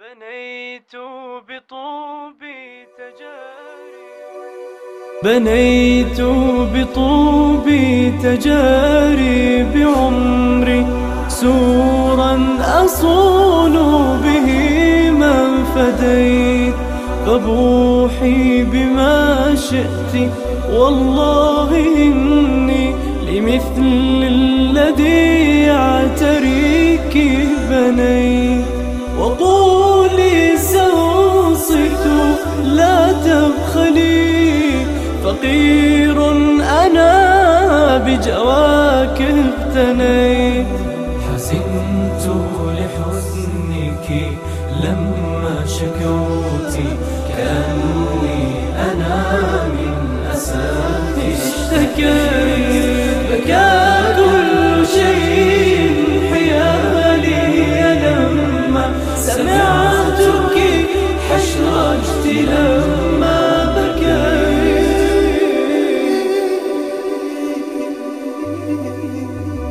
بنيت بطوبي تجاري. بنيت بطوبي تجاري بعمري. سورا أصون به من فديت. فبوحي بما شئت والله إني لمثل الذي يعتريك بنيت. لا تبخلي. فقير أنا بجواك اقتنيت حزنت لحزنك لما شكوتي كأني أنا من أساك اشتكيت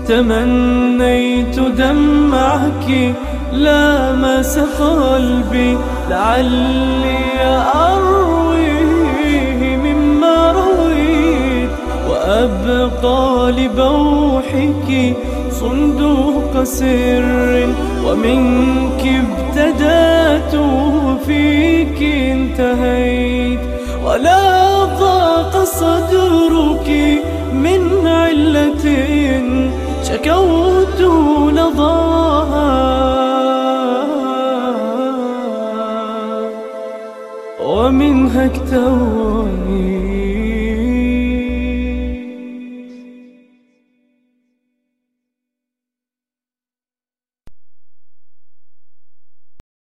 تمنيت دمعك لامس قلبي لعلي أرويه مما رويت وأبقى لبوحك صندوق سر ومنك ابتدأت وفيك انتهيت ولا ضاق صدرك شكوت لظاها ومنها اكتواني